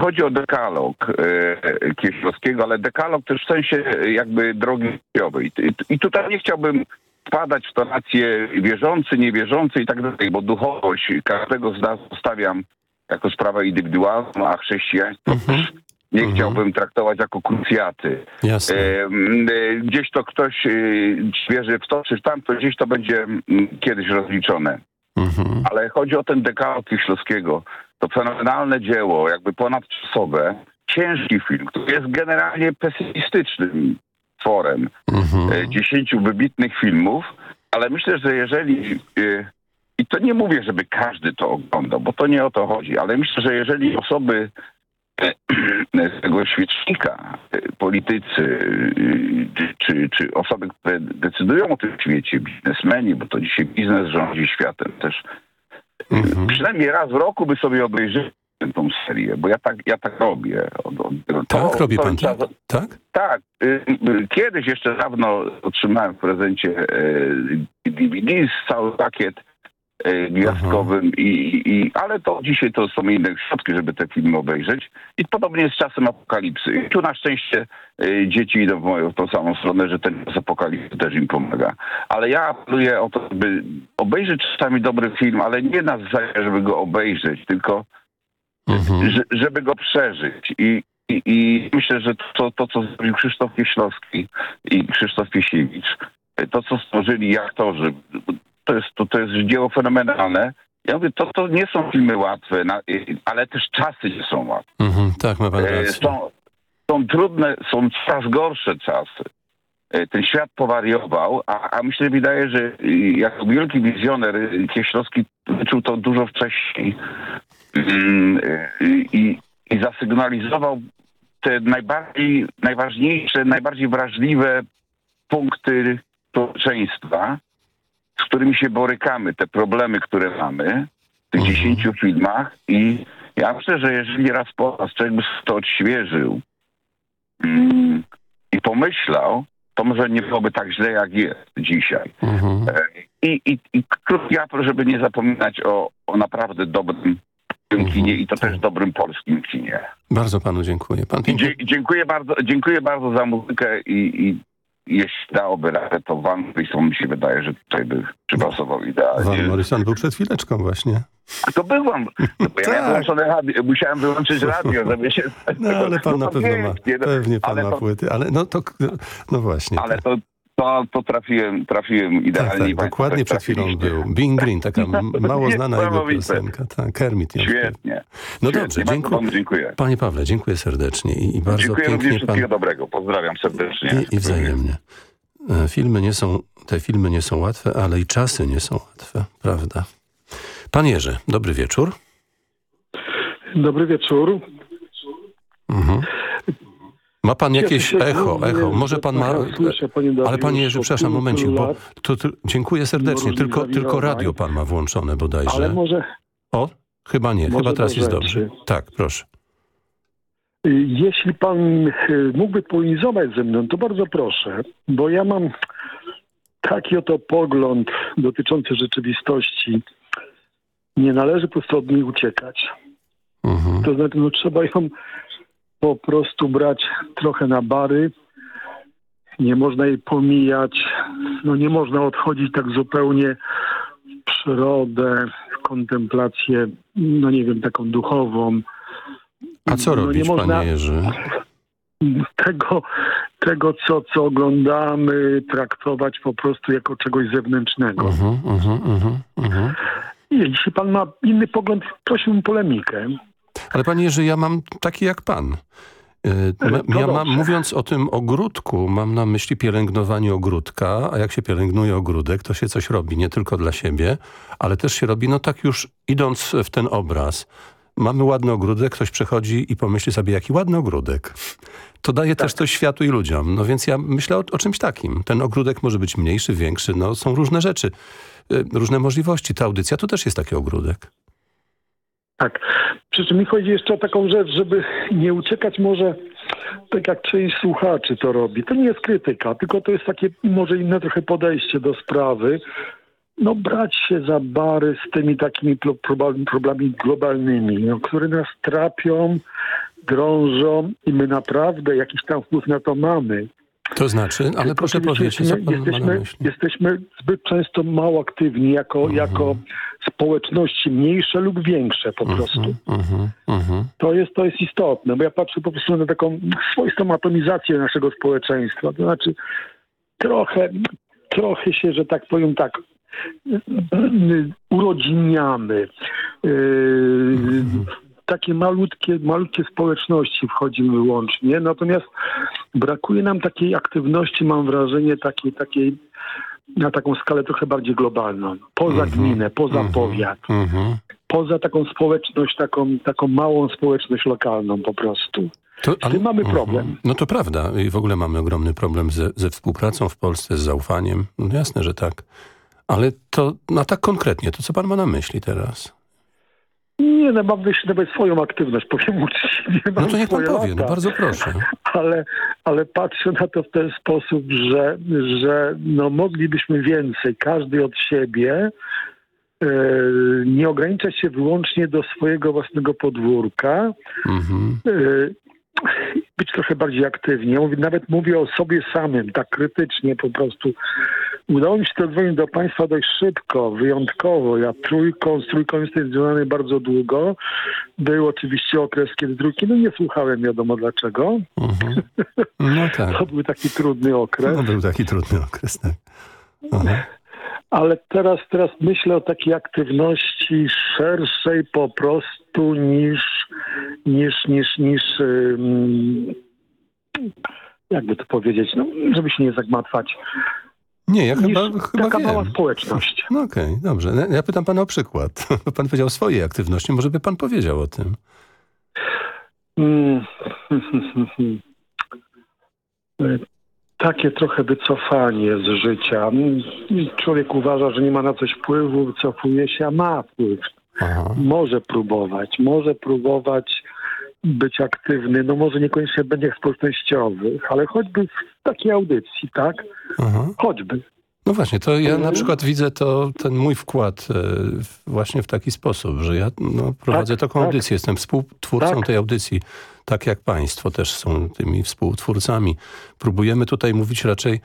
chodzi, o dekalog e, Kieślowskiego, ale dekalog też w sensie e, jakby drogi życiowej. I, tutaj nie chciałbym wpadać w tonację wierzący, niewierzący i tak dalej, bo duchowość każdego z nas stawiam jako sprawę indywidualną, a chrześcijaństwo też nie chciałbym traktować jako krucjaty. Jasne. E, Gdzieś to ktoś wierzy w to czy w tamto, gdzieś to będzie kiedyś rozliczone. Ale chodzi o ten dekalog Kieślowskiego. To fenomenalne dzieło, jakby ponadczasowe, ciężki film, który jest generalnie pesymistycznym tworem e, dziesięciu wybitnych filmów, ale myślę, że jeżeli e, i to nie mówię, żeby każdy to oglądał, bo to nie o to chodzi, ale myślę, że jeżeli osoby e, z tego świecznika, politycy, czy, czy osoby, które decydują o tym świecie, biznesmeni, bo to dzisiaj biznes rządzi światem też, Mhm. przynajmniej raz w roku by sobie obejrzeli tą serię, bo ja tak, ja tak robię. Od, Tak, to- robi to pan trzeba- tak? Tak? tak. y, y, Kiedyś jeszcze dawno otrzymałem w prezencie DVD z cały pakiet gwiazdkowym, i, i, ale to dzisiaj to są inne środki, żeby te filmy obejrzeć. I podobnie jest z czasem apokalipsy. I tu na szczęście y, dzieci idą w moją w tą samą stronę, że ten czas apokalipsy też im pomaga. Ale ja apeluję o to, by obejrzeć czasami dobry film, ale nie na zasadzie, żeby go obejrzeć, tylko że, żeby go przeżyć. I, i, I myślę, że to, to, co zrobił Krzysztof Kieślowski i Krzysztof Piesiewicz, to, co stworzyli aktorzy, to jest, to, to jest dzieło fenomenalne. Ja mówię, to, to nie są filmy łatwe, na, ale też czasy nie są łatwe. Mhm, tak, ma pan E, rację. Są, są trudne, są coraz gorsze czasy. E, Ten świat powariował, a, a myślę, wydaje, że jako wielki wizjoner Kieślowski wyczuł to dużo wcześniej Mm, y, i, i zasygnalizował te najbardziej, najważniejsze, najbardziej wrażliwe punkty społeczeństwa, z którymi się borykamy, te problemy, które mamy w tych dziesięciu filmach i ja myślę, że jeżeli raz po raz człowiek by to odświeżył mm, i pomyślał, to może nie byłoby tak źle, jak jest dzisiaj. E, I, i, i krótki apel, żeby nie zapominać o, o naprawdę dobrym kinie i to też dobrym polskim kinie. Bardzo panu dziękuję. Pan dzie, dziękuję, bardzo, dziękuję bardzo za muzykę i, i jeśli dałoby radę, to Van Morrison mi się wydaje, że tutaj by przypasował idealnie. Van Morrison był przed chwileczką właśnie. A to byłam. No, bo ja Tak. radio, musiałem wyłączyć radio, żeby się... No ale pan na to pewno ma, no. pewnie pan Ale ma to- płyty, ale no to, no właśnie. Ale to, to, to trafiłem, trafiłem Tak, idealnie. tak, Państwo dokładnie też przed chwilą był. Bing Green, taka mało znana jego piosenka. Tak, Kermit. ją. Świetnie. No Świetnie. dobrze, dziękuję. panu dziękuję. Panie Pawle, dziękuję serdecznie i, i bardzo Dziękuję również pięknie pan... wszystkiego dobrego. Pozdrawiam serdecznie. I, I wzajemnie. E, Filmy nie są, te filmy nie są łatwe, ale i czasy nie są łatwe, prawda? Pan Jerzy, dobry wieczór. Dobry wieczór. Mhm. Ma pan jakieś echo, echo. Może pan ma... słyszę, panie Ale panie Jerzy, przepraszam, momencik, bo to, to, dziękuję serdecznie, tylko, tylko zawirowań. radio pan ma włączone bodajże. Ale może O, chyba nie, chyba teraz jest dobrze. Tak, proszę. y, jeśli pan y, mógłby polemizować ze mną, to bardzo proszę, bo ja mam taki oto pogląd dotyczący rzeczywistości. Nie należy po prostu od niej uciekać. Mhm. To znaczy, no, trzeba ją po prostu brać trochę na bary. Nie można jej pomijać. No nie można odchodzić tak zupełnie w przyrodę, w kontemplację, no nie wiem, taką duchową. A co No nie robić, można- panie Jerzy? Tego, tego co, co oglądamy, traktować po prostu jako czegoś zewnętrznego. Mhm, mhm, mhm, mhm. I Jeśli pan ma inny pogląd, prosiłbym o polemikę. Ale panie Jerzy, ja mam taki jak pan. Ma- no Ja mam, mówiąc o tym ogródku, mam na myśli pielęgnowanie ogródka, a jak się pielęgnuje ogródek, to się coś robi, nie tylko dla siebie, ale też się robi, no tak już idąc w ten obraz. Mamy ładny ogródek, ktoś przechodzi i pomyśli sobie, jaki ładny ogródek. To daje też coś światu i ludziom. No więc ja myślę o, o czymś takim. Ten ogródek może być mniejszy, większy, no są różne rzeczy, yy, różne możliwości. Ta audycja to też jest taki ogródek. Tak. Przy czym mi chodzi jeszcze o taką rzecz, żeby nie uciekać może, tak jak część słuchaczy to robi. To nie jest krytyka, tylko to jest takie może inne trochę podejście do sprawy. No brać się za bary z tymi takimi problemami globalnymi, no, które nas trapią, drążą i my naprawdę jakiś tam wpływ na to mamy. To znaczy, ale proszę powiedzieć, co jesteśmy, na jesteśmy, jesteśmy zbyt często mało aktywni jako, Mhm. jako społeczności, mniejsze lub większe po prostu. Mhm, mhm. To jest, to jest istotne, bo ja patrzę po prostu na taką swoistą atomizację naszego społeczeństwa. To znaczy trochę, trochę się, że tak powiem tak, urodziniamy. Yy, takie malutkie, malutkie społeczności wchodzimy wyłącznie, natomiast brakuje nam takiej aktywności, mam wrażenie, takiej, takiej na taką skalę trochę bardziej globalną. Poza gminę, poza powiat Mhm. poza taką społeczność, taką, taką małą społeczność lokalną po prostu. To, Z tym mamy problem. Mhm. No to prawda. I w ogóle mamy ogromny problem ze, ze współpracą w Polsce, z zaufaniem. No jasne, że tak. Ale to, no tak konkretnie, to co pan ma na myśli teraz? Nie, no mam myśli nawet swoją aktywność, powiem uczciwie. No to niech pan powie, no bardzo proszę. Ale, ale patrzę na to w ten sposób, że, że no moglibyśmy więcej, każdy od siebie, e, nie ograniczać się wyłącznie do swojego własnego podwórka, Mhm. Być trochę bardziej aktywni. Ja mówię, nawet mówię o sobie samym, tak krytycznie po prostu. Udało mi się to dzwonić do Państwa dość szybko, wyjątkowo. Ja trójką, z trójką jestem związany bardzo długo. Był oczywiście okres, kiedy trójki, no nie słuchałem wiadomo dlaczego. Mhm. No tak. To był taki trudny okres. No był taki trudny okres, tak. Aha. Ale teraz, teraz myślę o takiej aktywności szerszej po prostu niż, niż, niż, niż jakby to powiedzieć, no, żeby się nie zagmatwać. Nie, ja chyba, chyba taka wiem. mała społeczność. No okej, dobrze. Ja- Ja pytam pana o przykład. Pan powiedział o swojej aktywności, może by pan powiedział o tym. Mm. Takie trochę wycofanie z życia. Człowiek uważa, że nie ma na coś wpływu, wycofuje się, a ma wpływ. Może próbować, może próbować być aktywny, no może niekoniecznie w mediach społecznościowych, ale choćby w takiej audycji, tak? Aha. Choćby. No właśnie, to ja Mhm. na przykład widzę to, ten mój wkład e, właśnie w taki sposób, że ja no, prowadzę taką tak. audycję, jestem współtwórcą Tak. tej audycji, tak jak państwo też są tymi współtwórcami. Próbujemy tutaj mówić raczej,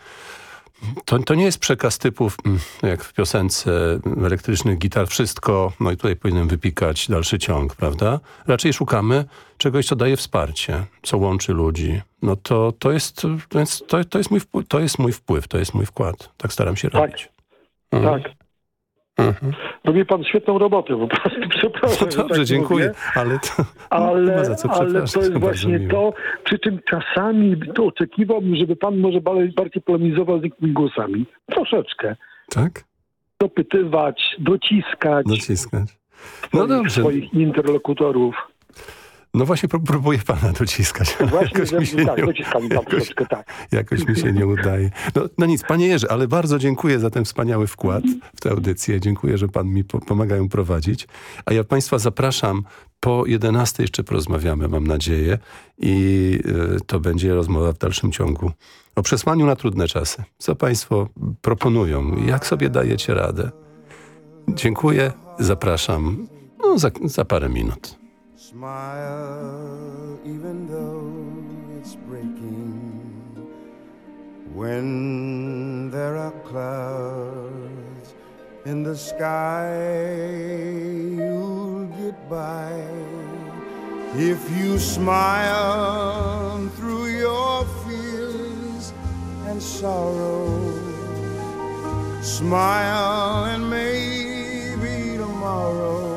to, to nie jest przekaz typów, mm, jak w piosence elektrycznych gitar, wszystko, no i tutaj powinienem wypikać dalszy ciąg, prawda? Raczej szukamy czegoś, co daje wsparcie, co łączy ludzi. No to, to, jest, to, jest, to, to, jest mój wpływ, to jest mój wpływ, to jest mój wkład. Tak staram się robić. Mhm. Tak. Robi pan świetną robotę, po prostu przepraszam. No że dobrze, tak dziękuję, mówię. ale to Ale, ale to jest właśnie miło. to, przy czym czasami to oczekiwałbym, żeby pan może bardziej polemizował z niektórymi głosami. Troszeczkę. Tak? Dopytywać, dociskać Dociskać. swoich, No dobrze. swoich interlokutorów. No właśnie pró- próbuję pana dociskać. ale Właśnie, jakoś mi się tak, nie, dociskam pan jakoś, troszeczkę, tak. jakoś mi się nie udaje. No, no nic, panie Jerzy, ale bardzo dziękuję za ten wspaniały wkład w tę audycję. Dziękuję, że pan mi po pomaga ją prowadzić. A ja państwa zapraszam po 11 jeszcze porozmawiamy, mam nadzieję. I y, to będzie rozmowa w dalszym ciągu o przesłaniu na trudne czasy. Co państwo proponują? Jak sobie dajecie radę? Dziękuję, zapraszam no, za, za parę minut. Smile even though it's breaking. When there are clouds in the sky, you'll get by. If you smile through your fears and sorrow, smile and maybe tomorrow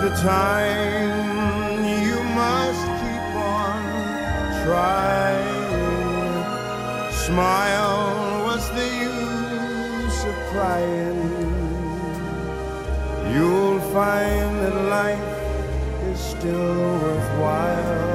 the time you must keep on trying. Smile, what's the use of crying? You'll find that life is still worthwhile